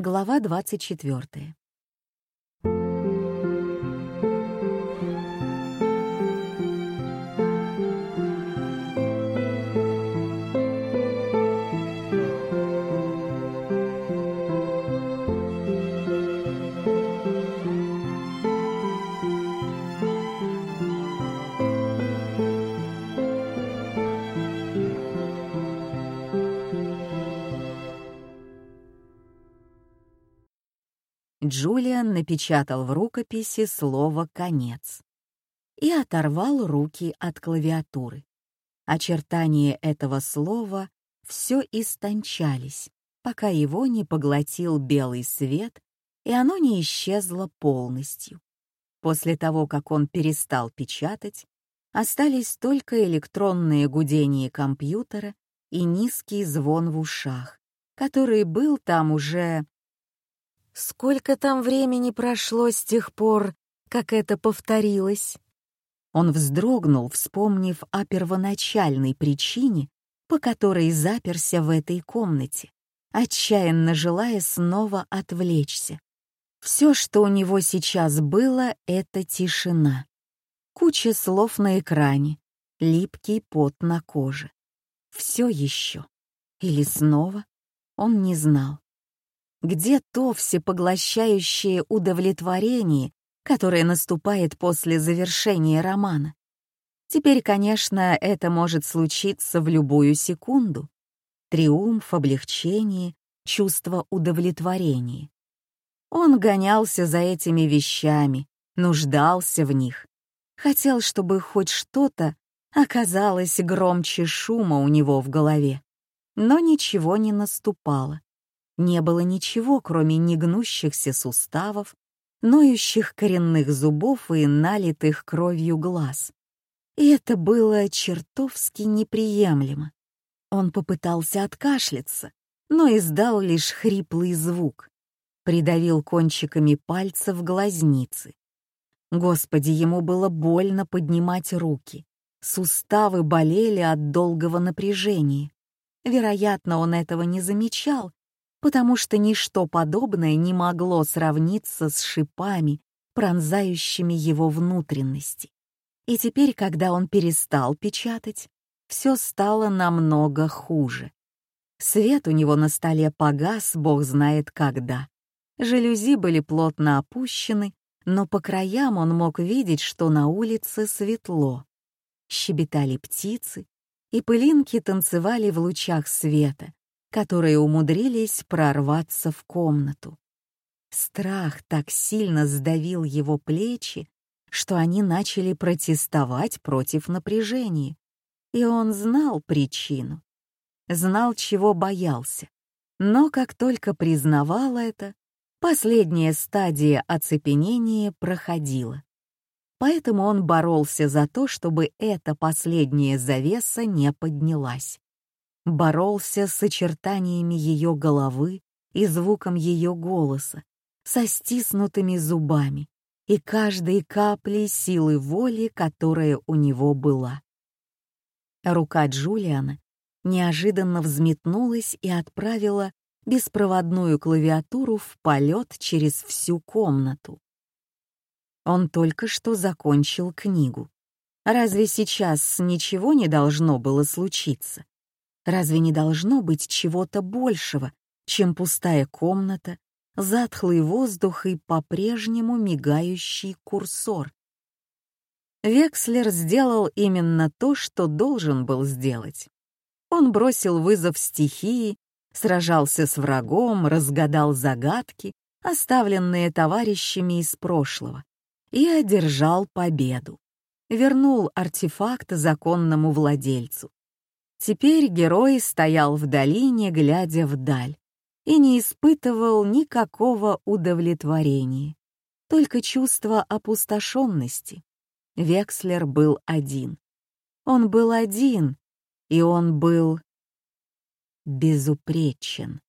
Глава 24. Джулиан напечатал в рукописи слово «конец» и оторвал руки от клавиатуры. Очертания этого слова все истончались, пока его не поглотил белый свет, и оно не исчезло полностью. После того, как он перестал печатать, остались только электронные гудения компьютера и низкий звон в ушах, который был там уже Сколько там времени прошло с тех пор, как это повторилось? Он вздрогнул, вспомнив о первоначальной причине, по которой заперся в этой комнате, отчаянно желая снова отвлечься. Все, что у него сейчас было, — это тишина. Куча слов на экране, липкий пот на коже. Все еще. Или снова? Он не знал. Где то всепоглощающее удовлетворение, которое наступает после завершения романа? Теперь, конечно, это может случиться в любую секунду. Триумф, облегчение, чувство удовлетворения. Он гонялся за этими вещами, нуждался в них. Хотел, чтобы хоть что-то оказалось громче шума у него в голове. Но ничего не наступало не было ничего, кроме негнущихся суставов, ноющих коренных зубов и налитых кровью глаз. И это было чертовски неприемлемо. Он попытался откашляться, но издал лишь хриплый звук. Придавил кончиками пальцев глазницы. Господи, ему было больно поднимать руки. Суставы болели от долгого напряжения. Вероятно, он этого не замечал, потому что ничто подобное не могло сравниться с шипами, пронзающими его внутренности. И теперь, когда он перестал печатать, все стало намного хуже. Свет у него на столе погас, бог знает когда. Жалюзи были плотно опущены, но по краям он мог видеть, что на улице светло. Щебетали птицы, и пылинки танцевали в лучах света, которые умудрились прорваться в комнату. Страх так сильно сдавил его плечи, что они начали протестовать против напряжения. И он знал причину, знал, чего боялся. Но как только признавал это, последняя стадия оцепенения проходила. Поэтому он боролся за то, чтобы эта последняя завеса не поднялась боролся с очертаниями ее головы и звуком ее голоса, со стиснутыми зубами и каждой каплей силы воли, которая у него была. Рука Джулиана неожиданно взметнулась и отправила беспроводную клавиатуру в полет через всю комнату. Он только что закончил книгу. Разве сейчас ничего не должно было случиться? Разве не должно быть чего-то большего, чем пустая комната, затхлый воздух и по-прежнему мигающий курсор? Векслер сделал именно то, что должен был сделать. Он бросил вызов стихии, сражался с врагом, разгадал загадки, оставленные товарищами из прошлого, и одержал победу. Вернул артефакт законному владельцу, Теперь герой стоял в долине, глядя вдаль, и не испытывал никакого удовлетворения, только чувство опустошенности. Векслер был один. Он был один, и он был безупречен.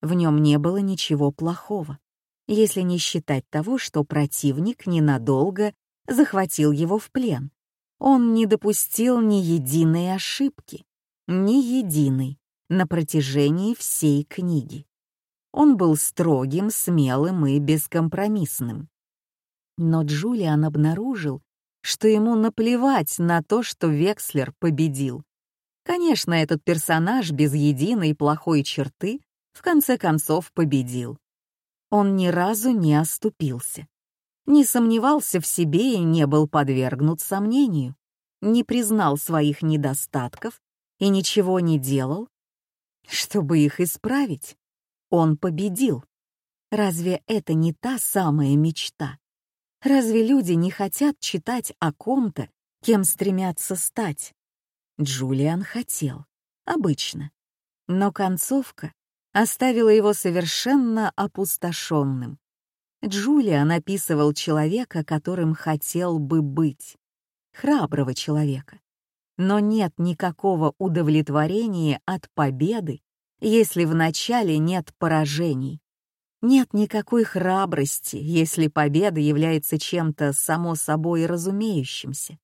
В нем не было ничего плохого, если не считать того, что противник ненадолго захватил его в плен. Он не допустил ни единой ошибки ни единый на протяжении всей книги. Он был строгим, смелым и бескомпромиссным. Но Джулиан обнаружил, что ему наплевать на то, что Векслер победил. Конечно, этот персонаж без единой плохой черты в конце концов победил. Он ни разу не оступился, не сомневался в себе и не был подвергнут сомнению, не признал своих недостатков и ничего не делал, чтобы их исправить. Он победил. Разве это не та самая мечта? Разве люди не хотят читать о ком-то, кем стремятся стать? Джулиан хотел. Обычно. Но концовка оставила его совершенно опустошенным. Джулиан описывал человека, которым хотел бы быть. Храброго человека. Но нет никакого удовлетворения от победы, если вначале нет поражений. Нет никакой храбрости, если победа является чем-то само собой разумеющимся.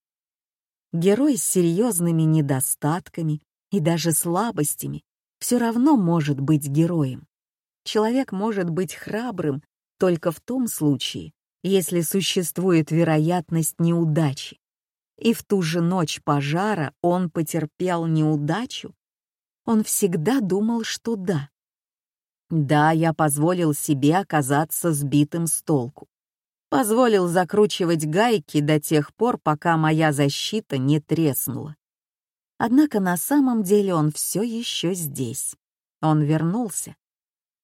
Герой с серьезными недостатками и даже слабостями все равно может быть героем. Человек может быть храбрым только в том случае, если существует вероятность неудачи. И в ту же ночь пожара он потерпел неудачу. Он всегда думал, что да. Да, я позволил себе оказаться сбитым с толку. Позволил закручивать гайки до тех пор, пока моя защита не треснула. Однако на самом деле он все еще здесь. Он вернулся.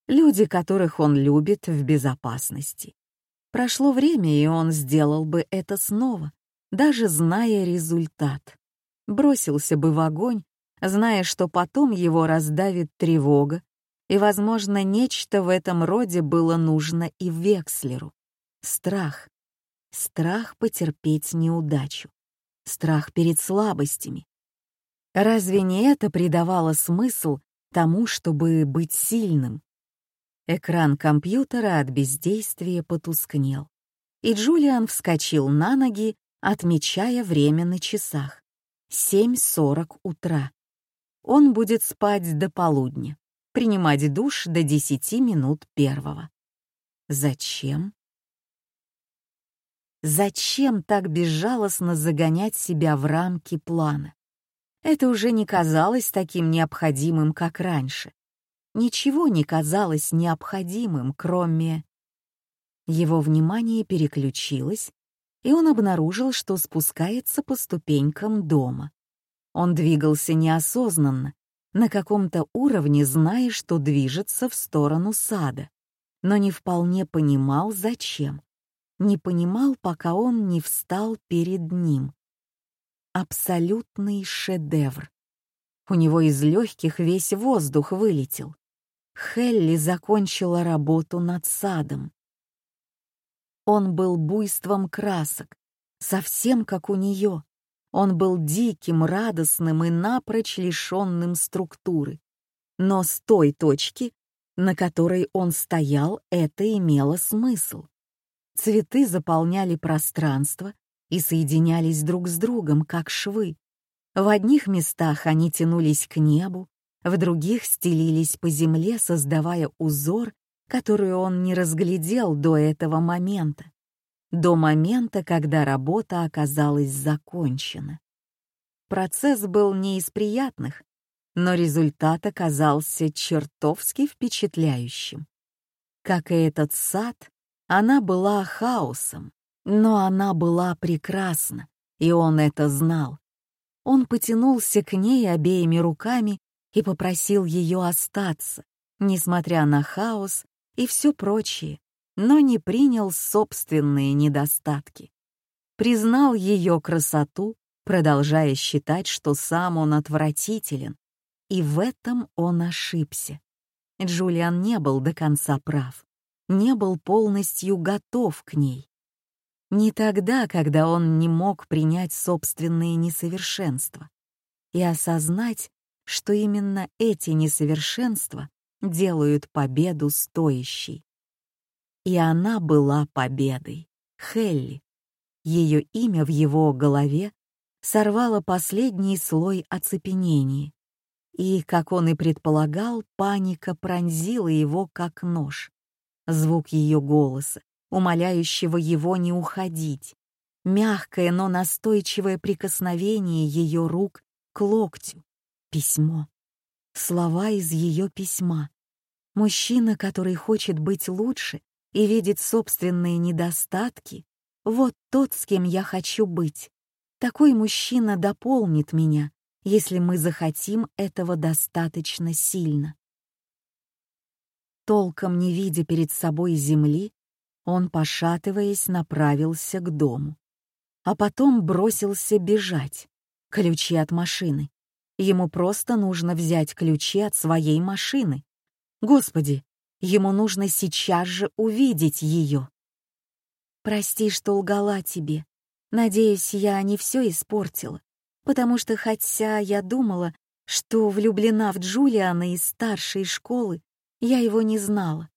Люди, которых он любит, в безопасности. Прошло время, и он сделал бы это снова, даже зная результат. Бросился бы в огонь, зная, что потом его раздавит тревога, и, возможно, нечто в этом роде было нужно и Векслеру. Страх. Страх потерпеть неудачу. Страх перед слабостями. Разве не это придавало смысл тому, чтобы быть сильным? Экран компьютера от бездействия потускнел, и Джулиан вскочил на ноги, отмечая время на часах. 7.40 утра. Он будет спать до полудня принимать душ до 10 минут первого. Зачем? Зачем так безжалостно загонять себя в рамки плана? Это уже не казалось таким необходимым, как раньше. Ничего не казалось необходимым, кроме... Его внимание переключилось, и он обнаружил, что спускается по ступенькам дома. Он двигался неосознанно, на каком-то уровне зная, что движется в сторону сада, но не вполне понимал, зачем. Не понимал, пока он не встал перед ним. Абсолютный шедевр. У него из легких весь воздух вылетел. Хелли закончила работу над садом. Он был буйством красок, совсем как у нее, он был диким, радостным и напрочь лишенным структуры. Но с той точки, на которой он стоял, это имело смысл. Цветы заполняли пространство и соединялись друг с другом, как швы. В одних местах они тянулись к небу, в других стелились по земле, создавая узор, который он не разглядел до этого момента до момента, когда работа оказалась закончена. Процесс был не из приятных, но результат оказался чертовски впечатляющим. Как и этот сад, она была хаосом, но она была прекрасна, и он это знал. Он потянулся к ней обеими руками и попросил ее остаться, несмотря на хаос и все прочее, но не принял собственные недостатки. Признал ее красоту, продолжая считать, что сам он отвратителен. И в этом он ошибся. Джулиан не был до конца прав, не был полностью готов к ней. Не тогда, когда он не мог принять собственные несовершенства и осознать, что именно эти несовершенства делают победу стоящей. И она была победой. Хелли. Ее имя в его голове сорвало последний слой оцепенения. И, как он и предполагал, паника пронзила его как нож. Звук ее голоса, умоляющего его не уходить, мягкое, но настойчивое прикосновение ее рук к локтю, письмо, слова из ее письма. Мужчина, который хочет быть лучше и видит собственные недостатки, вот тот, с кем я хочу быть. Такой мужчина дополнит меня, если мы захотим этого достаточно сильно. Толком не видя перед собой земли, он, пошатываясь, направился к дому. А потом бросился бежать. Ключи от машины. Ему просто нужно взять ключи от своей машины. Господи, ему нужно сейчас же увидеть ее. Прости, что лгала тебе. Надеюсь, я не все испортила, потому что хотя я думала, что влюблена в Джулиана из старшей школы, я его не знала.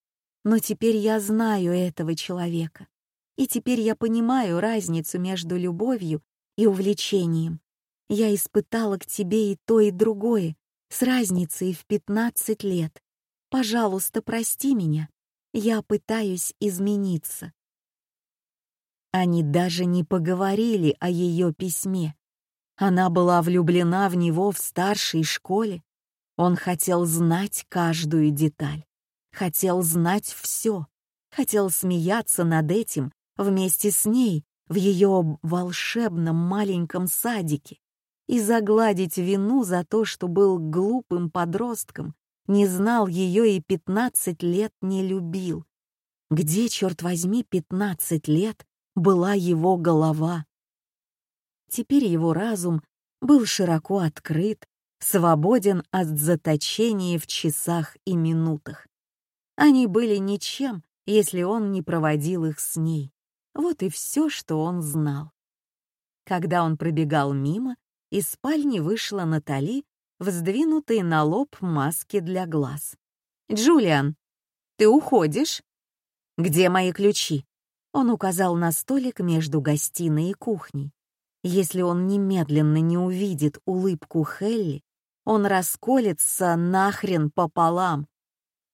Но теперь я знаю этого человека. И теперь я понимаю разницу между любовью и увлечением. Я испытала к тебе и то, и другое, с разницей в 15 лет. Пожалуйста, прости меня. Я пытаюсь измениться. Они даже не поговорили о ее письме. Она была влюблена в него в старшей школе. Он хотел знать каждую деталь, хотел знать все, хотел смеяться над этим вместе с ней в ее волшебном маленьком садике и загладить вину за то, что был глупым подростком, не знал ее и пятнадцать лет не любил. Где, черт возьми, пятнадцать лет была его голова? Теперь его разум был широко открыт, свободен от заточения в часах и минутах. Они были ничем, если он не проводил их с ней. Вот и все, что он знал. Когда он пробегал мимо, из спальни вышла Натали, вздвинутые на лоб маски для глаз. «Джулиан, ты уходишь?» «Где мои ключи?» Он указал на столик между гостиной и кухней. Если он немедленно не увидит улыбку Хелли, он расколется нахрен пополам.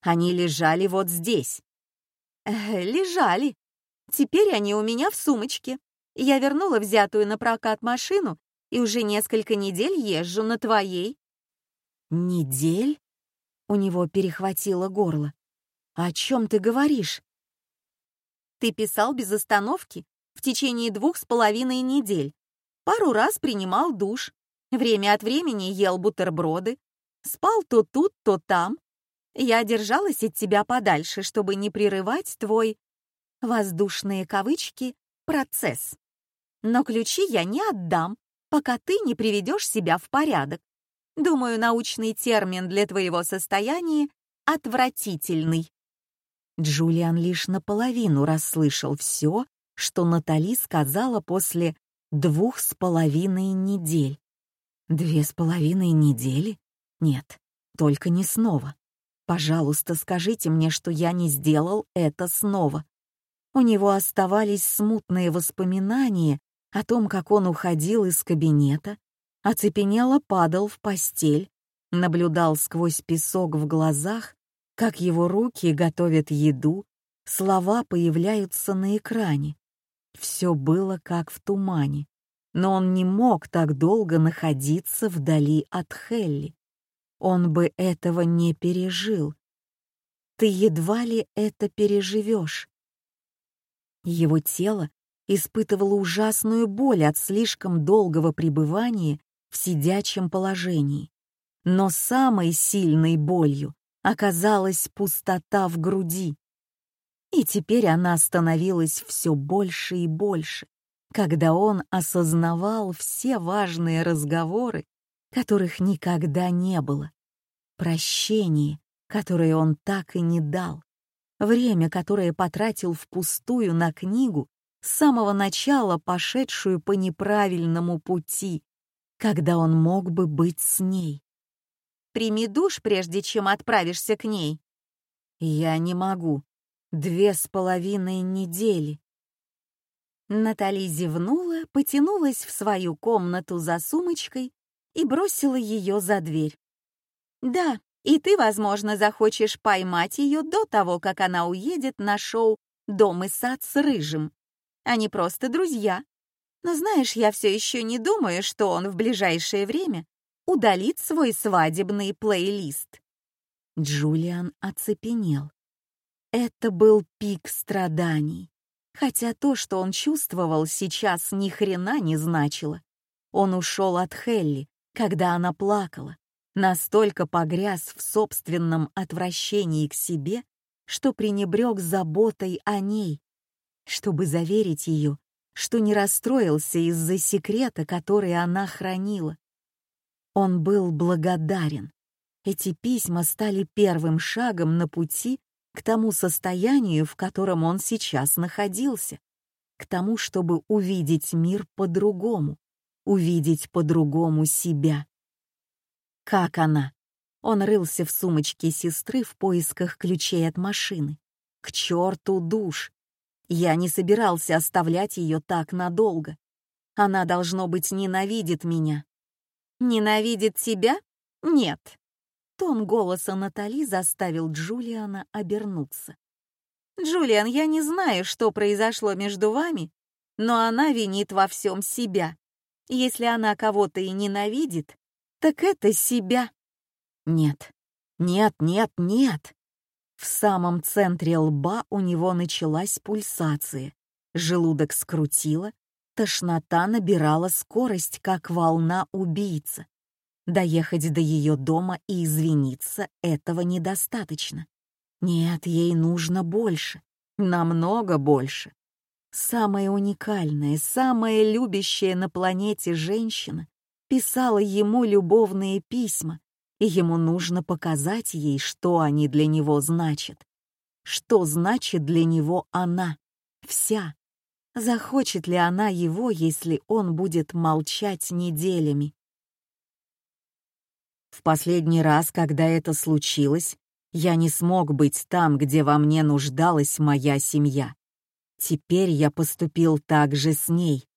Они лежали вот здесь. Э, лежали. Теперь они у меня в сумочке. Я вернула взятую на прокат машину и уже несколько недель езжу на твоей». «Недель?» У него перехватило горло. «О чем ты говоришь?» «Ты писал без остановки в течение двух с половиной недель. Пару раз принимал душ, время от времени ел бутерброды, спал то тут, то там. Я держалась от тебя подальше, чтобы не прерывать твой воздушные кавычки процесс. Но ключи я не отдам, пока ты не приведешь себя в порядок. Думаю, научный термин для твоего состояния — отвратительный. Джулиан лишь наполовину расслышал все, что Натали сказала после двух с половиной недель. Две с половиной недели? Нет, только не снова. Пожалуйста, скажите мне, что я не сделал это снова. У него оставались смутные воспоминания о том, как он уходил из кабинета, оцепенело падал в постель, наблюдал сквозь песок в глазах, как его руки готовят еду, слова появляются на экране. Все было как в тумане, но он не мог так долго находиться вдали от Хелли. Он бы этого не пережил. Ты едва ли это переживешь. Его тело испытывала ужасную боль от слишком долгого пребывания в сидячем положении. Но самой сильной болью оказалась пустота в груди. И теперь она становилась все больше и больше, когда он осознавал все важные разговоры, которых никогда не было, прощение, которое он так и не дал, время, которое потратил впустую на книгу, с самого начала пошедшую по неправильному пути, когда он мог бы быть с ней. «Прими душ, прежде чем отправишься к ней». «Я не могу. Две с половиной недели». Натали зевнула, потянулась в свою комнату за сумочкой и бросила ее за дверь. Да, и ты, возможно, захочешь поймать ее до того, как она уедет на шоу «Дом и сад с Рыжим». Они просто друзья. Но знаешь, я все еще не думаю, что он в ближайшее время удалит свой свадебный плейлист. Джулиан оцепенел. Это был пик страданий. Хотя то, что он чувствовал сейчас, ни хрена не значило. Он ушел от Хелли, когда она плакала, настолько погряз в собственном отвращении к себе, что пренебрег заботой о ней, чтобы заверить ее, что не расстроился из-за секрета, который она хранила. Он был благодарен. Эти письма стали первым шагом на пути к тому состоянию, в котором он сейчас находился, к тому, чтобы увидеть мир по-другому, увидеть по-другому себя. Как она? Он рылся в сумочке сестры в поисках ключей от машины. К черту душ! Я не собирался оставлять ее так надолго. Она, должно быть, ненавидит меня. Ненавидит тебя? Нет. Тон голоса Натали заставил Джулиана обернуться. «Джулиан, я не знаю, что произошло между вами, но она винит во всем себя. Если она кого-то и ненавидит, так это себя. Нет, нет, нет, нет. В самом центре лба у него началась пульсация. Желудок скрутило, тошнота набирала скорость, как волна убийца. Доехать до ее дома и извиниться этого недостаточно. Нет, ей нужно больше, намного больше. Самая уникальная, самая любящая на планете женщина писала ему любовные письма, и ему нужно показать ей, что они для него значат. Что значит для него она, вся. Захочет ли она его, если он будет молчать неделями? В последний раз, когда это случилось, я не смог быть там, где во мне нуждалась моя семья. Теперь я поступил так же с ней.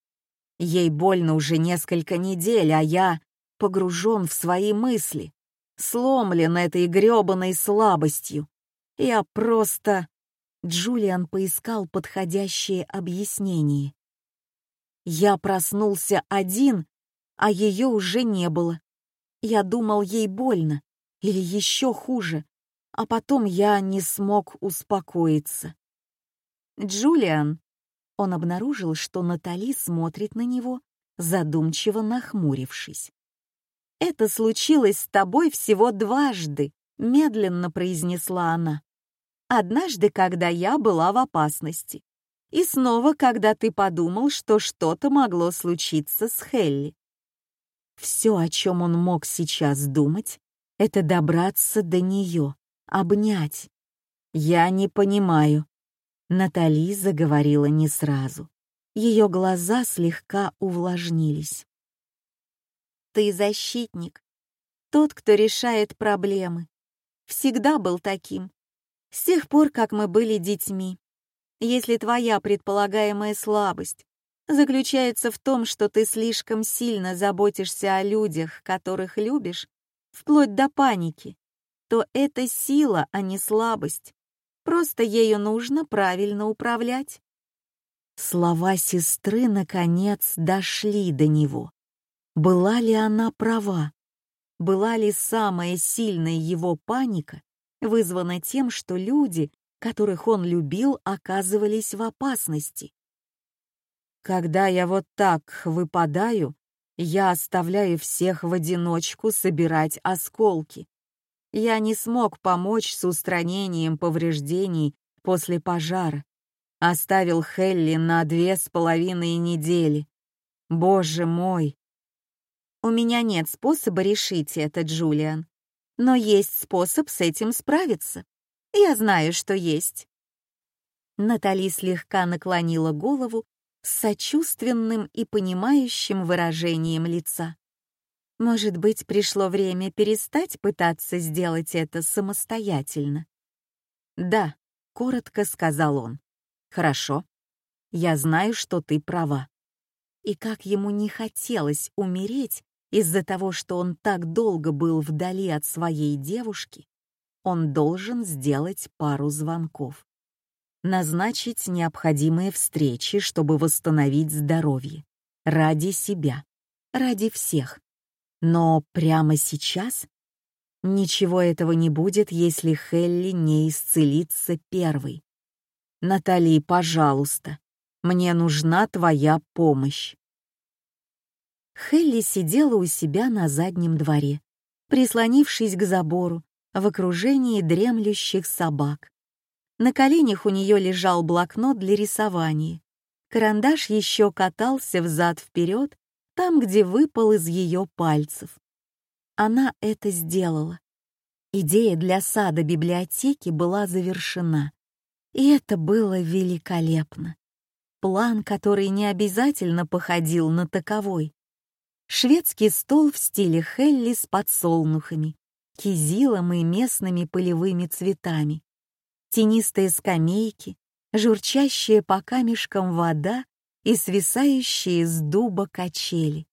Ей больно уже несколько недель, а я погружен в свои мысли, сломлен этой грёбаной слабостью. Я просто... Джулиан поискал подходящее объяснение. Я проснулся один, а ее уже не было. Я думал, ей больно, или еще хуже, а потом я не смог успокоиться. «Джулиан!» Он обнаружил, что Натали смотрит на него, задумчиво нахмурившись. «Это случилось с тобой всего дважды», — медленно произнесла она. «Однажды, когда я была в опасности, и снова, когда ты подумал, что что-то могло случиться с Хелли. Все, о чем он мог сейчас думать, это добраться до нее, обнять. «Я не понимаю», Натали заговорила не сразу. Ее глаза слегка увлажнились. «Ты защитник. Тот, кто решает проблемы. Всегда был таким. С тех пор, как мы были детьми. Если твоя предполагаемая слабость заключается в том, что ты слишком сильно заботишься о людях, которых любишь, вплоть до паники, то это сила, а не слабость. Просто ею нужно правильно управлять. Слова сестры, наконец, дошли до него. Была ли она права? Была ли самая сильная его паника вызвана тем, что люди, которых он любил, оказывались в опасности? Когда я вот так выпадаю, я оставляю всех в одиночку собирать осколки я не смог помочь с устранением повреждений после пожара. Оставил Хелли на две с половиной недели. Боже мой! У меня нет способа решить это, Джулиан. Но есть способ с этим справиться. Я знаю, что есть. Натали слегка наклонила голову с сочувственным и понимающим выражением лица. Может быть, пришло время перестать пытаться сделать это самостоятельно? «Да», — коротко сказал он. «Хорошо. Я знаю, что ты права». И как ему не хотелось умереть Из-за того, что он так долго был вдали от своей девушки, он должен сделать пару звонков. Назначить необходимые встречи, чтобы восстановить здоровье. Ради себя. Ради всех. Но прямо сейчас ничего этого не будет, если Хелли не исцелится первой. Натали, пожалуйста, мне нужна твоя помощь. Хелли сидела у себя на заднем дворе, прислонившись к забору в окружении дремлющих собак. На коленях у нее лежал блокнот для рисования. Карандаш еще катался взад-вперед, там, где выпал из ее пальцев. Она это сделала. Идея для сада библиотеки была завершена. И это было великолепно. План, который не обязательно походил на таковой. Шведский стол в стиле Хелли с подсолнухами, кизилом и местными полевыми цветами. Тенистые скамейки, журчащая по камешкам вода и свисающие с дуба качели.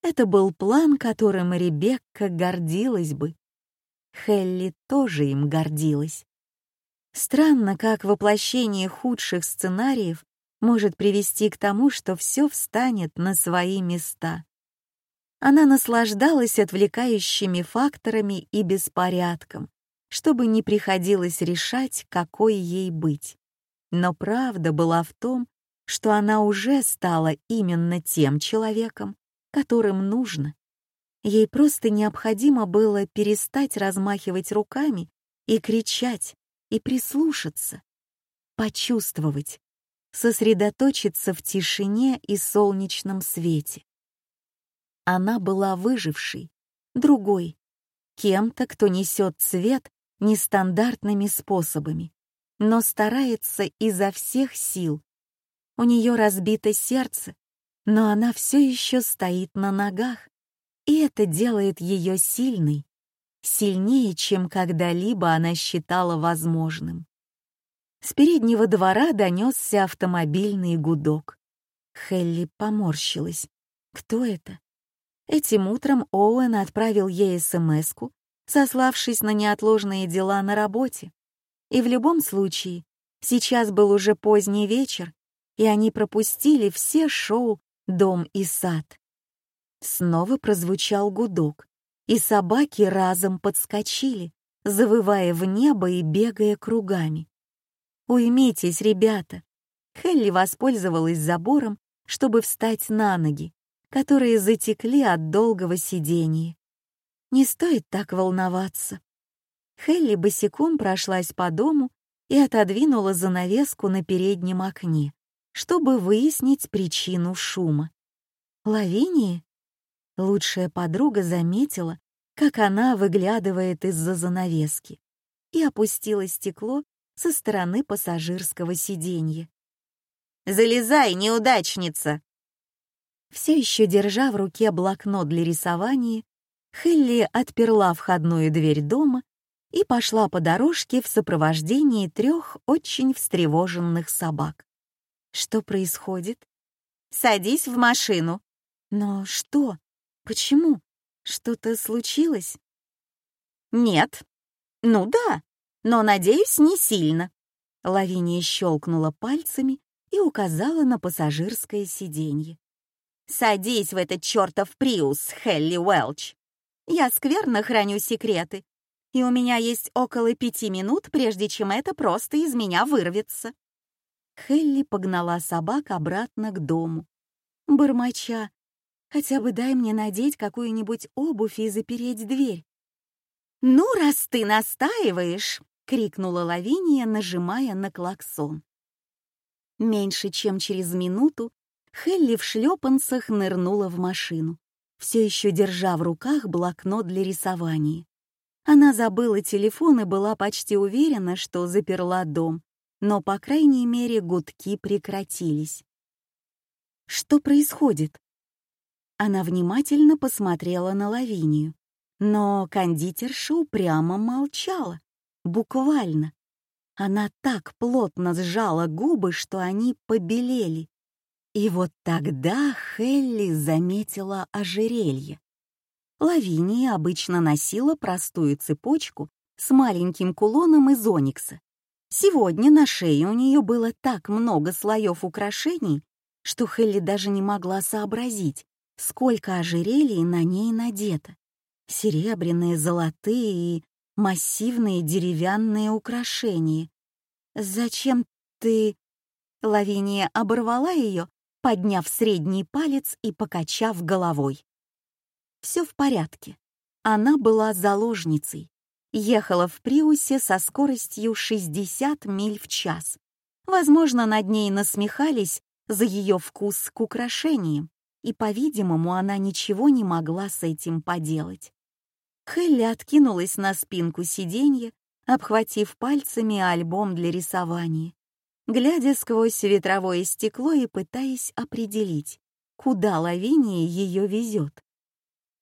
Это был план, которым Ребекка гордилась бы. Хелли тоже им гордилась. Странно, как воплощение худших сценариев может привести к тому, что все встанет на свои места. Она наслаждалась отвлекающими факторами и беспорядком, чтобы не приходилось решать, какой ей быть. Но правда была в том, что она уже стала именно тем человеком, которым нужно. Ей просто необходимо было перестать размахивать руками и кричать, и прислушаться, почувствовать, сосредоточиться в тишине и солнечном свете. Она была выжившей, другой, кем-то, кто несет цвет нестандартными способами, но старается изо всех сил. У нее разбито сердце, но она все еще стоит на ногах, и это делает ее сильной, сильнее, чем когда-либо она считала возможным. С переднего двора донесся автомобильный гудок. Хелли поморщилась. Кто это? Этим утром Оуэн отправил ей смс сославшись на неотложные дела на работе. И в любом случае, сейчас был уже поздний вечер, и они пропустили все шоу «Дом и сад». Снова прозвучал гудок, и собаки разом подскочили, завывая в небо и бегая кругами. «Уймитесь, ребята!» Хелли воспользовалась забором, чтобы встать на ноги, которые затекли от долгого сидения. Не стоит так волноваться. Хелли босиком прошлась по дому и отодвинула занавеску на переднем окне, чтобы выяснить причину шума. Лавинии? Лучшая подруга заметила, как она выглядывает из-за занавески, и опустила стекло со стороны пассажирского сиденья. «Залезай, неудачница!» Все еще держа в руке блокнот для рисования, Хелли отперла входную дверь дома и пошла по дорожке в сопровождении трех очень встревоженных собак. Что происходит? «Садись в машину». «Но что? Почему? Что-то случилось?» «Нет». «Ну да, но, надеюсь, не сильно». Лавиния щелкнула пальцами и указала на пассажирское сиденье. «Садись в этот чертов Приус, Хелли Уэлч. Я скверно храню секреты, и у меня есть около пяти минут, прежде чем это просто из меня вырвется». Хелли погнала собак обратно к дому. Бормоча, хотя бы дай мне надеть какую-нибудь обувь и запереть дверь. «Ну, раз ты настаиваешь!» — крикнула Лавиния, нажимая на клаксон. Меньше чем через минуту Хелли в шлепанцах нырнула в машину, все еще держа в руках блокнот для рисования. Она забыла телефон и была почти уверена, что заперла дом, но, по крайней мере, гудки прекратились. Что происходит? Она внимательно посмотрела на Лавинию, но кондитерша упрямо молчала, буквально. Она так плотно сжала губы, что они побелели. И вот тогда Хелли заметила ожерелье. Лавиния обычно носила простую цепочку с маленьким кулоном из оникса. Сегодня на шее у нее было так много слоев украшений, что Хелли даже не могла сообразить, сколько ожерелий на ней надето. Серебряные, золотые и массивные деревянные украшения. «Зачем ты...» Лавиния оборвала ее, подняв средний палец и покачав головой. Все в порядке. Она была заложницей. Ехала в Приусе со скоростью 60 миль в час. Возможно, над ней насмехались за ее вкус к украшениям, и, по-видимому, она ничего не могла с этим поделать. Хелли откинулась на спинку сиденья, обхватив пальцами альбом для рисования, глядя сквозь ветровое стекло и пытаясь определить, куда Лавиния ее везет.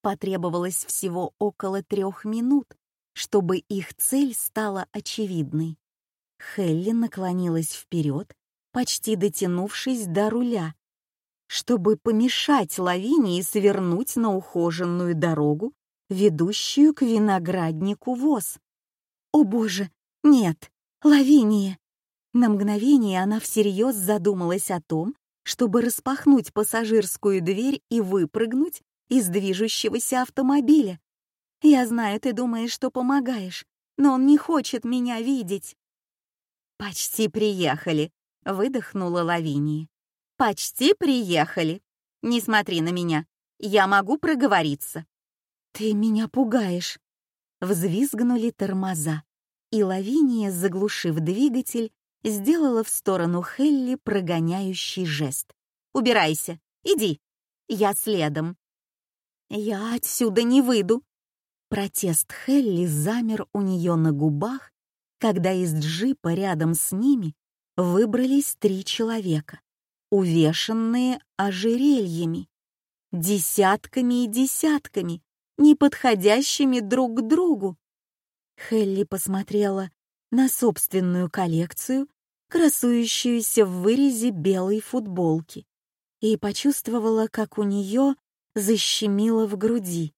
Потребовалось всего около трех минут, чтобы их цель стала очевидной. Хелли наклонилась вперед, почти дотянувшись до руля, чтобы помешать лавине свернуть на ухоженную дорогу, ведущую к винограднику воз. «О боже, нет, Лавиния!» На мгновение она всерьез задумалась о том, чтобы распахнуть пассажирскую дверь и выпрыгнуть из движущегося автомобиля. «Я знаю, ты думаешь, что помогаешь, но он не хочет меня видеть». «Почти приехали», — выдохнула Лавиния. «Почти приехали. Не смотри на меня. Я могу проговориться». «Ты меня пугаешь». Взвизгнули тормоза, и Лавиния, заглушив двигатель, сделала в сторону Хелли прогоняющий жест. «Убирайся! Иди! Я следом!» «Я отсюда не выйду!» Протест Хелли замер у нее на губах, когда из джипа рядом с ними выбрались три человека, увешанные ожерельями, десятками и десятками, не подходящими друг к другу. Хелли посмотрела на собственную коллекцию, красующуюся в вырезе белой футболки, и почувствовала, как у нее защемило в груди.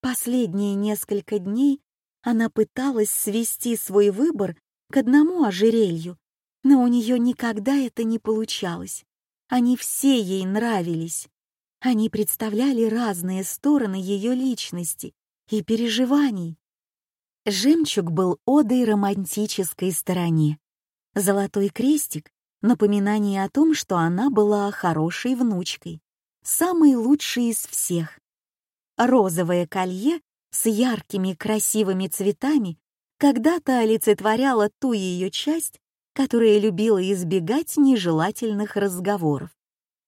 Последние несколько дней она пыталась свести свой выбор к одному ожерелью, но у нее никогда это не получалось. Они все ей нравились. Они представляли разные стороны ее личности и переживаний. Жемчуг был одой романтической стороне. Золотой крестик — напоминание о том, что она была хорошей внучкой, самой лучшей из всех. Розовое колье с яркими красивыми цветами когда-то олицетворяло ту ее часть, которая любила избегать нежелательных разговоров,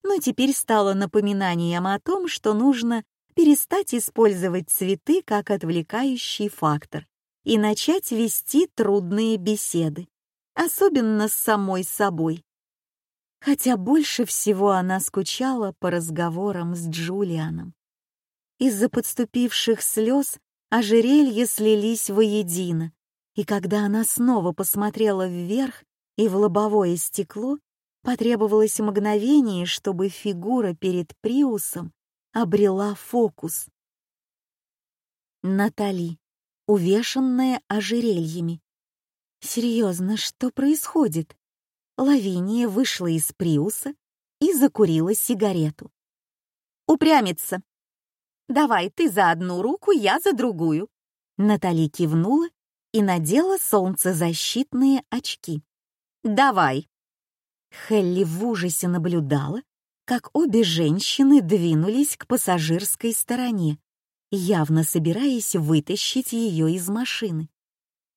но теперь стало напоминанием о том, что нужно перестать использовать цветы как отвлекающий фактор и начать вести трудные беседы, особенно с самой собой. Хотя больше всего она скучала по разговорам с Джулианом. Из-за подступивших слез ожерелья слились воедино, и когда она снова посмотрела вверх и в лобовое стекло, потребовалось мгновение, чтобы фигура перед Приусом обрела фокус. Натали, увешанная ожерельями. Серьезно, что происходит? Лавиния вышла из Приуса и закурила сигарету. «Упрямится! Давай ты за одну руку, я за другую!» Натали кивнула и надела солнцезащитные очки. «Давай!» Хелли в ужасе наблюдала, как обе женщины двинулись к пассажирской стороне, явно собираясь вытащить ее из машины.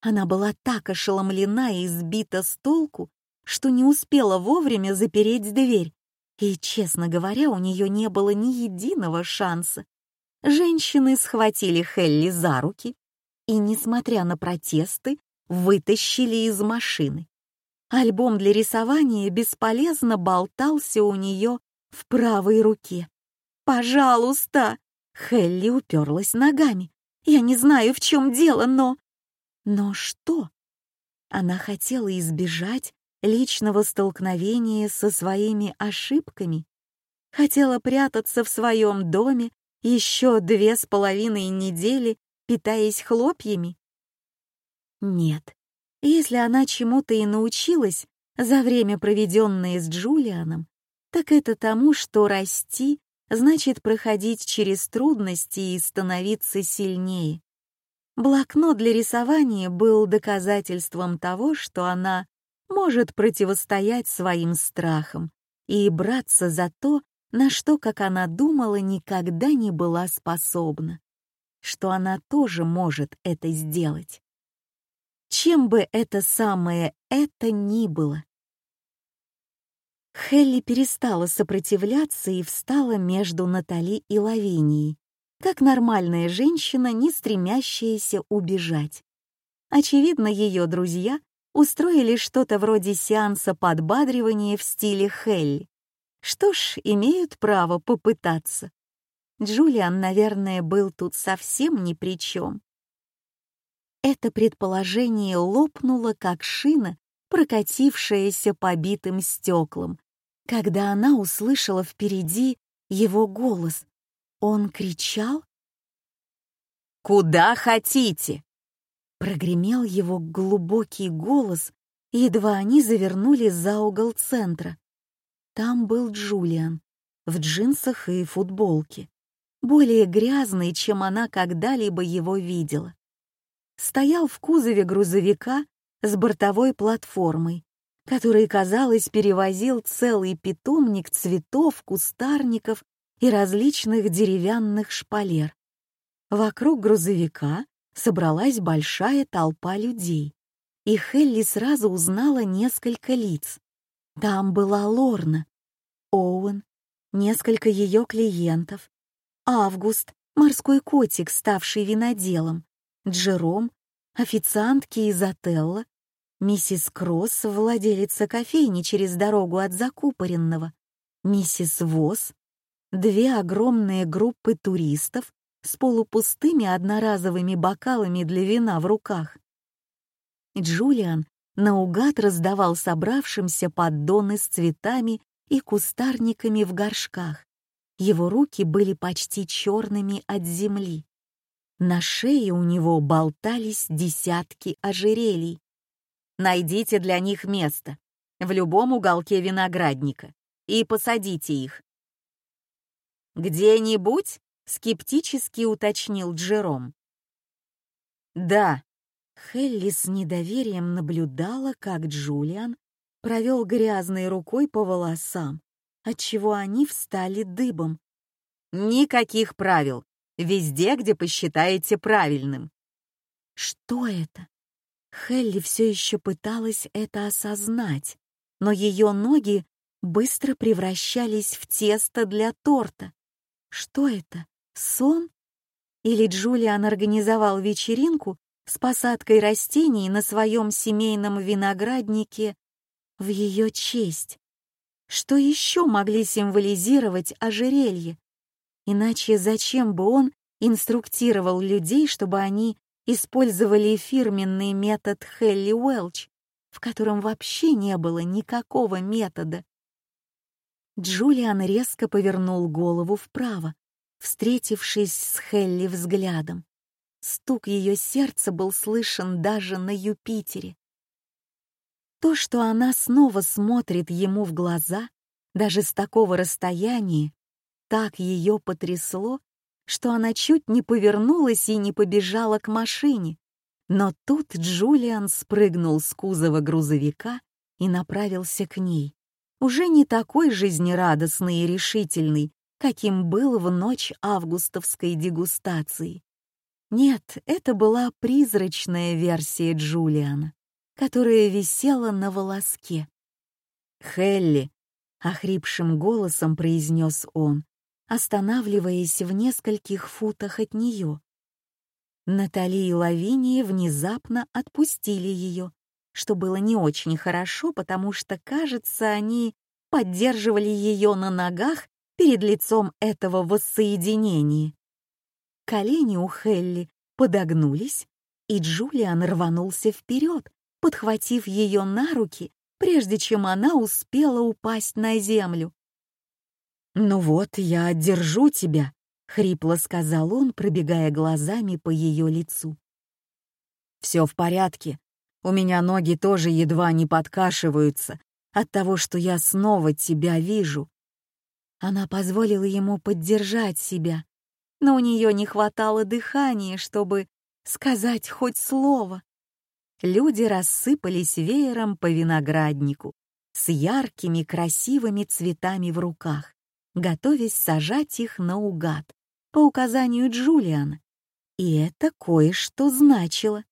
Она была так ошеломлена и сбита с толку, что не успела вовремя запереть дверь, и, честно говоря, у нее не было ни единого шанса. Женщины схватили Хелли за руки и, несмотря на протесты, вытащили из машины. Альбом для рисования бесполезно болтался у нее в правой руке. «Пожалуйста!» Хелли уперлась ногами. «Я не знаю, в чем дело, но...» «Но что?» Она хотела избежать личного столкновения со своими ошибками, хотела прятаться в своем доме еще две с половиной недели, питаясь хлопьями? Нет, если она чему-то и научилась за время, проведенное с Джулианом, так это тому, что расти значит проходить через трудности и становиться сильнее. Блокнот для рисования был доказательством того, что она может противостоять своим страхам и браться за то, на что, как она думала, никогда не была способна, что она тоже может это сделать. Чем бы это самое это ни было. Хелли перестала сопротивляться и встала между Натали и Лавинией, как нормальная женщина, не стремящаяся убежать. Очевидно, ее друзья устроили что-то вроде сеанса подбадривания в стиле Хелли. Что ж, имеют право попытаться. Джулиан, наверное, был тут совсем ни при чем. Это предположение лопнуло, как шина, прокатившаяся по битым стеклам, когда она услышала впереди его голос. Он кричал? «Куда хотите?» Прогремел его глубокий голос, едва они завернули за угол центра. Там был Джулиан, в джинсах и футболке, более грязный, чем она когда-либо его видела. Стоял в кузове грузовика с бортовой платформой, который, казалось, перевозил целый питомник цветов, кустарников и различных деревянных шпалер. Вокруг грузовика собралась большая толпа людей, и Хелли сразу узнала несколько лиц. Там была Лорна, Оуэн, несколько ее клиентов, Август, морской котик, ставший виноделом, Джером, официантки из отелла, миссис Кросс, владелица кофейни через дорогу от закупоренного, миссис Восс, две огромные группы туристов с полупустыми одноразовыми бокалами для вина в руках. Джулиан наугад раздавал собравшимся поддоны с цветами и кустарниками в горшках. Его руки были почти черными от земли. На шее у него болтались десятки ожерелий. Найдите для них место в любом уголке виноградника и посадите их. «Где-нибудь?» — скептически уточнил Джером. «Да». Хелли с недоверием наблюдала, как Джулиан провел грязной рукой по волосам, отчего они встали дыбом. «Никаких правил. Везде, где посчитаете правильным». «Что это?» Хелли все еще пыталась это осознать, но ее ноги быстро превращались в тесто для торта. Что это? Сон? Или Джулиан организовал вечеринку с посадкой растений на своем семейном винограднике в ее честь. Что еще могли символизировать ожерелье? Иначе зачем бы он инструктировал людей, чтобы они использовали фирменный метод Хелли Уэлч, в котором вообще не было никакого метода? Джулиан резко повернул голову вправо, встретившись с Хелли взглядом. Стук ее сердца был слышен даже на Юпитере. То, что она снова смотрит ему в глаза, даже с такого расстояния, так ее потрясло, что она чуть не повернулась и не побежала к машине. Но тут Джулиан спрыгнул с кузова грузовика и направился к ней, уже не такой жизнерадостный и решительный, каким был в ночь августовской дегустации. Нет, это была призрачная версия Джулиана которая висела на волоске. «Хелли!» — охрипшим голосом произнес он, останавливаясь в нескольких футах от нее. Натали и Лавиния внезапно отпустили ее, что было не очень хорошо, потому что, кажется, они поддерживали ее на ногах перед лицом этого воссоединения. Колени у Хелли подогнулись, и Джулиан рванулся вперед, подхватив ее на руки, прежде чем она успела упасть на землю. «Ну вот, я держу тебя», хрипло сказал он, пробегая глазами по ее лицу. Все в порядке. У меня ноги тоже едва не подкашиваются от того, что я снова тебя вижу. Она позволила ему поддержать себя, но у нее не хватало дыхания, чтобы сказать хоть слово. Люди рассыпались веером по винограднику с яркими красивыми цветами в руках, готовясь сажать их наугад по указанию Джулиана. И это кое-что значило.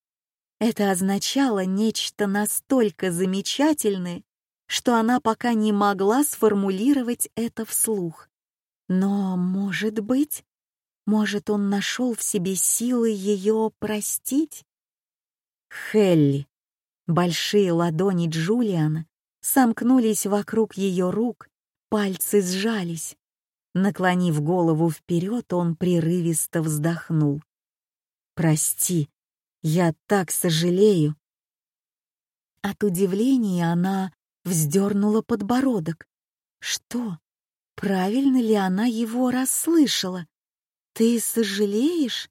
Это означало нечто настолько замечательное, что она пока не могла сформулировать это вслух. Но, может быть, может, он нашел в себе силы ее простить? Хелли. Большие ладони Джулиана сомкнулись вокруг ее рук, пальцы сжались. Наклонив голову вперед, он прерывисто вздохнул. «Прости, я так сожалею». От удивления она вздернула подбородок. Что? Правильно ли она его расслышала? Ты сожалеешь?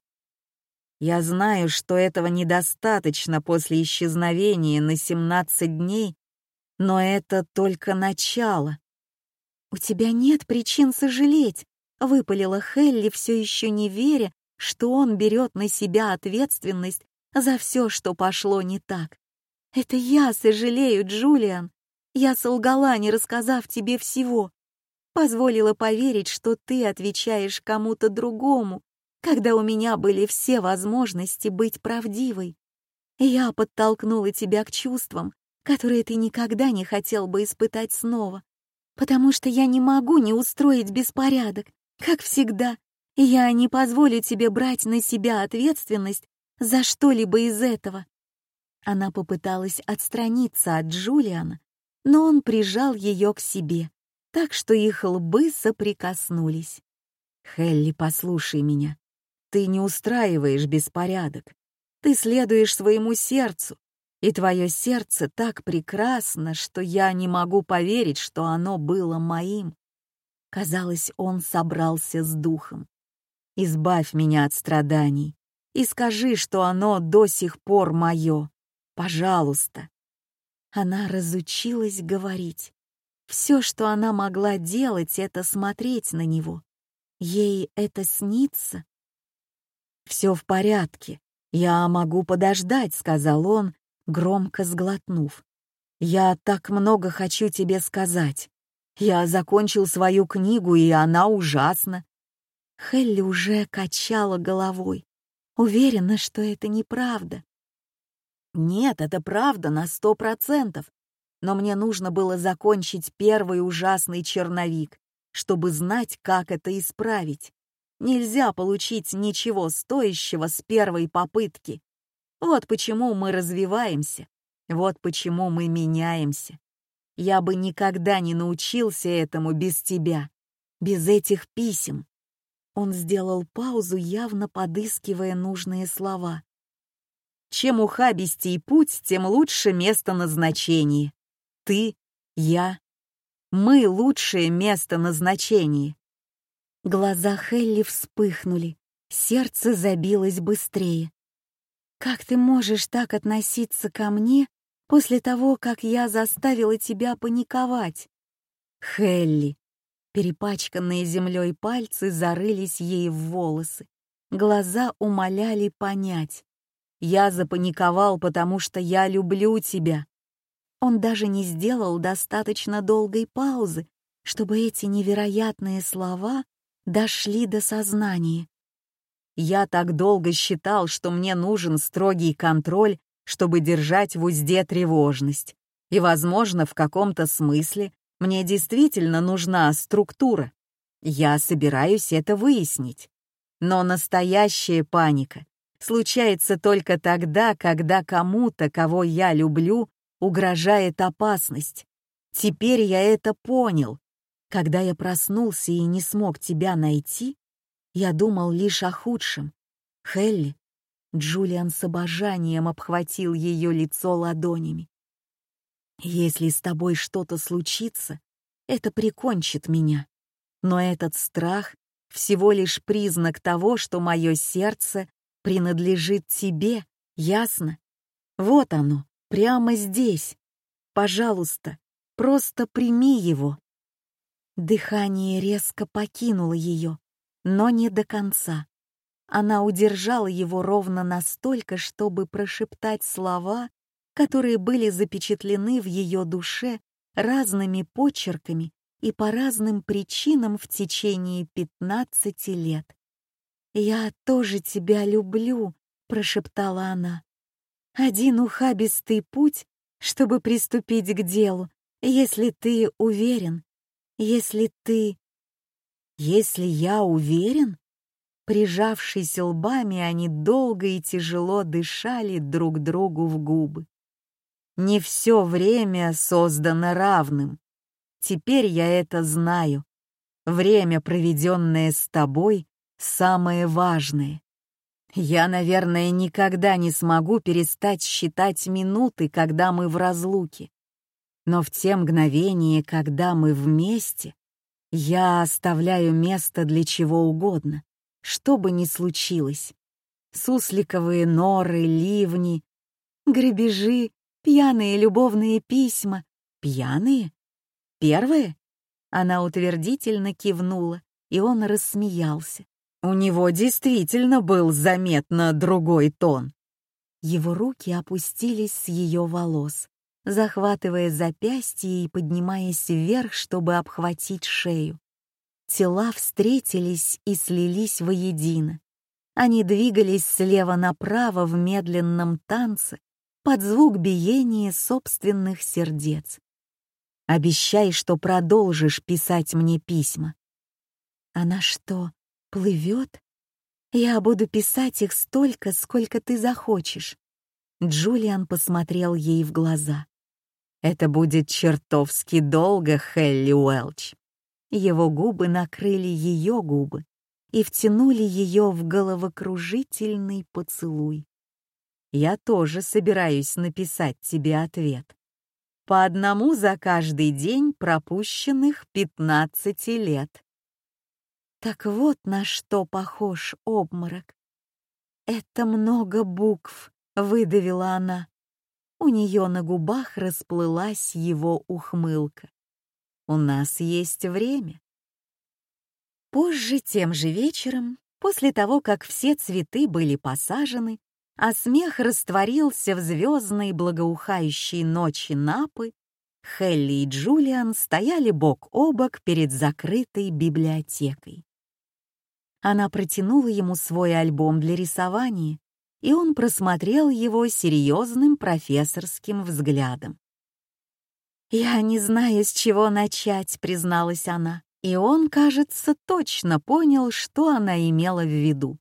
Я знаю, что этого недостаточно после исчезновения на 17 дней, но это только начало. У тебя нет причин сожалеть, выпалила Хелли, все еще не веря, что он берет на себя ответственность за все, что пошло не так. Это я сожалею, Джулиан. Я солгала, не рассказав тебе всего. Позволила поверить, что ты отвечаешь кому-то другому, когда у меня были все возможности быть правдивой. Я подтолкнула тебя к чувствам, которые ты никогда не хотел бы испытать снова, потому что я не могу не устроить беспорядок, как всегда, я не позволю тебе брать на себя ответственность за что-либо из этого. Она попыталась отстраниться от Джулиана, но он прижал ее к себе, так что их лбы соприкоснулись. «Хелли, послушай меня. Ты не устраиваешь беспорядок. Ты следуешь своему сердцу, и твое сердце так прекрасно, что я не могу поверить, что оно было моим». Казалось, он собрался с духом. «Избавь меня от страданий и скажи, что оно до сих пор мое. Пожалуйста». Она разучилась говорить. Все, что она могла делать, это смотреть на него. Ей это снится. «Все в порядке. Я могу подождать», — сказал он, громко сглотнув. «Я так много хочу тебе сказать. Я закончил свою книгу, и она ужасна». Хелли уже качала головой. Уверена, что это неправда. Нет, это правда на сто процентов. Но мне нужно было закончить первый ужасный черновик, чтобы знать, как это исправить. Нельзя получить ничего стоящего с первой попытки. Вот почему мы развиваемся. Вот почему мы меняемся. Я бы никогда не научился этому без тебя, без этих писем. Он сделал паузу, явно подыскивая нужные слова. Чем ухабистей путь, тем лучше место назначения. Ты, я, мы — лучшее место назначения. Глаза Хелли вспыхнули, сердце забилось быстрее. «Как ты можешь так относиться ко мне после того, как я заставила тебя паниковать?» «Хелли!» Перепачканные землей пальцы зарылись ей в волосы. Глаза умоляли понять. Я запаниковал, потому что я люблю тебя. Он даже не сделал достаточно долгой паузы, чтобы эти невероятные слова дошли до сознания. Я так долго считал, что мне нужен строгий контроль, чтобы держать в узде тревожность. И, возможно, в каком-то смысле мне действительно нужна структура. Я собираюсь это выяснить. Но настоящая паника случается только тогда, когда кому-то, кого я люблю, угрожает опасность. Теперь я это понял. Когда я проснулся и не смог тебя найти, я думал лишь о худшем. Хелли. Джулиан с обожанием обхватил ее лицо ладонями. «Если с тобой что-то случится, это прикончит меня. Но этот страх всего лишь признак того, что мое сердце принадлежит тебе, ясно? Вот оно, прямо здесь. Пожалуйста, просто прими его. Дыхание резко покинуло ее, но не до конца. Она удержала его ровно настолько, чтобы прошептать слова, которые были запечатлены в ее душе разными почерками и по разным причинам в течение пятнадцати лет. «Я тоже тебя люблю», — прошептала она. «Один ухабистый путь, чтобы приступить к делу, если ты уверен, если ты... Если я уверен? Прижавшись лбами, они долго и тяжело дышали друг другу в губы. Не все время создано равным. Теперь я это знаю. Время, проведенное с тобой, самое важное. Я, наверное, никогда не смогу перестать считать минуты, когда мы в разлуке. Но в те мгновения, когда мы вместе, я оставляю место для чего угодно, что бы ни случилось. Сусликовые норы, ливни, грабежи, пьяные любовные письма. Пьяные? Первые? Она утвердительно кивнула, и он рассмеялся. У него действительно был заметно другой тон. Его руки опустились с ее волос захватывая запястье и поднимаясь вверх, чтобы обхватить шею. Тела встретились и слились воедино. Они двигались слева направо в медленном танце под звук биения собственных сердец. «Обещай, что продолжишь писать мне письма». «Она что, плывет?» «Я буду писать их столько, сколько ты захочешь». Джулиан посмотрел ей в глаза. Это будет чертовски долго, Хелли Уэлч. Его губы накрыли ее губы и втянули ее в головокружительный поцелуй. Я тоже собираюсь написать тебе ответ. По одному за каждый день пропущенных 15 лет. Так вот на что похож обморок. Это много букв, выдавила она. У нее на губах расплылась его ухмылка. «У нас есть время». Позже, тем же вечером, после того, как все цветы были посажены, а смех растворился в звездной благоухающей ночи Напы, Хелли и Джулиан стояли бок о бок перед закрытой библиотекой. Она протянула ему свой альбом для рисования, и он просмотрел его серьезным профессорским взглядом. «Я не знаю, с чего начать», — призналась она. И он, кажется, точно понял, что она имела в виду,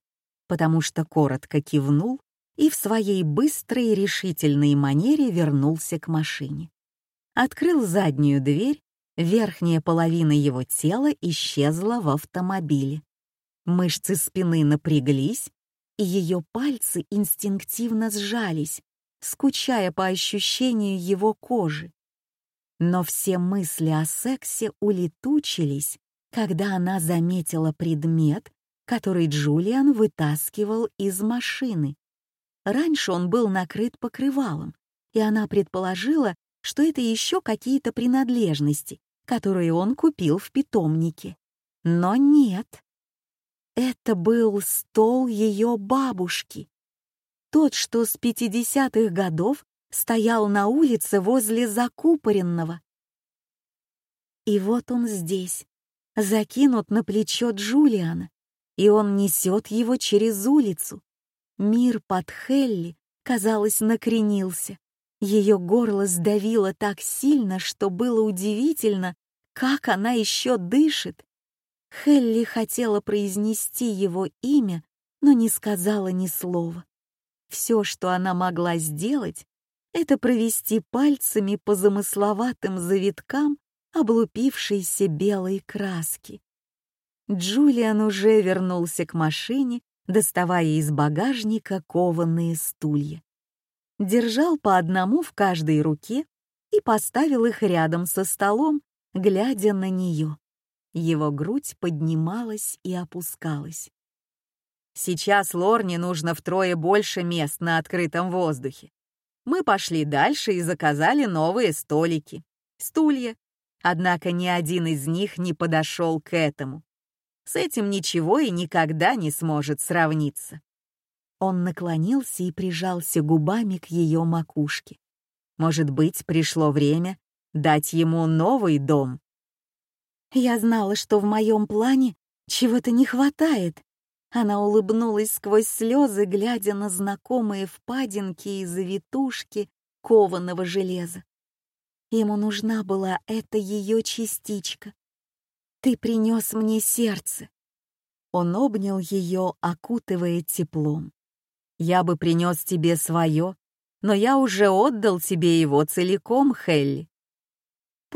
потому что коротко кивнул и в своей быстрой решительной манере вернулся к машине. Открыл заднюю дверь, верхняя половина его тела исчезла в автомобиле. Мышцы спины напряглись, и ее пальцы инстинктивно сжались, скучая по ощущению его кожи. Но все мысли о сексе улетучились, когда она заметила предмет, который Джулиан вытаскивал из машины. Раньше он был накрыт покрывалом, и она предположила, что это еще какие-то принадлежности, которые он купил в питомнике. Но нет. Это был стол ее бабушки. Тот, что с 50-х годов стоял на улице возле закупоренного. И вот он здесь, закинут на плечо Джулиана, и он несет его через улицу. Мир под Хелли, казалось, накренился. Ее горло сдавило так сильно, что было удивительно, как она еще дышит. Хелли хотела произнести его имя, но не сказала ни слова. Все, что она могла сделать, это провести пальцами по замысловатым завиткам облупившейся белой краски. Джулиан уже вернулся к машине, доставая из багажника кованые стулья. Держал по одному в каждой руке и поставил их рядом со столом, глядя на нее. Его грудь поднималась и опускалась. Сейчас Лорне нужно втрое больше мест на открытом воздухе. Мы пошли дальше и заказали новые столики, стулья. Однако ни один из них не подошел к этому. С этим ничего и никогда не сможет сравниться. Он наклонился и прижался губами к ее макушке. Может быть, пришло время дать ему новый дом. Я знала, что в моем плане чего-то не хватает. Она улыбнулась сквозь слезы, глядя на знакомые впадинки и завитушки кованого железа. Ему нужна была эта ее частичка. Ты принес мне сердце. Он обнял ее, окутывая теплом. Я бы принес тебе свое, но я уже отдал тебе его целиком, Хелли.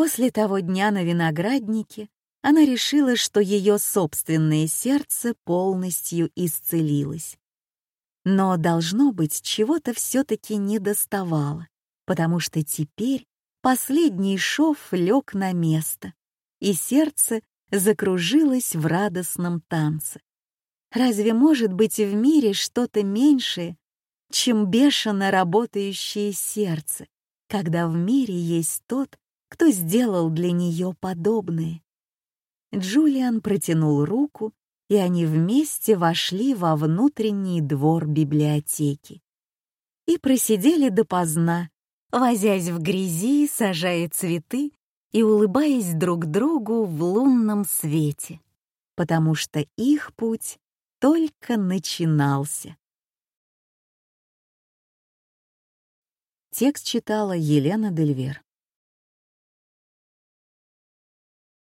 После того дня на винограднике она решила, что ее собственное сердце полностью исцелилось. Но, должно быть, чего-то все-таки не доставало, потому что теперь последний шов лег на место, и сердце закружилось в радостном танце. Разве может быть в мире что-то меньшее, чем бешено работающее сердце, когда в мире есть тот, кто сделал для нее подобное? Джулиан протянул руку, и они вместе вошли во внутренний двор библиотеки. И просидели допоздна, возясь в грязи, сажая цветы и улыбаясь друг другу в лунном свете, потому что их путь только начинался. Текст читала Елена Дельвер.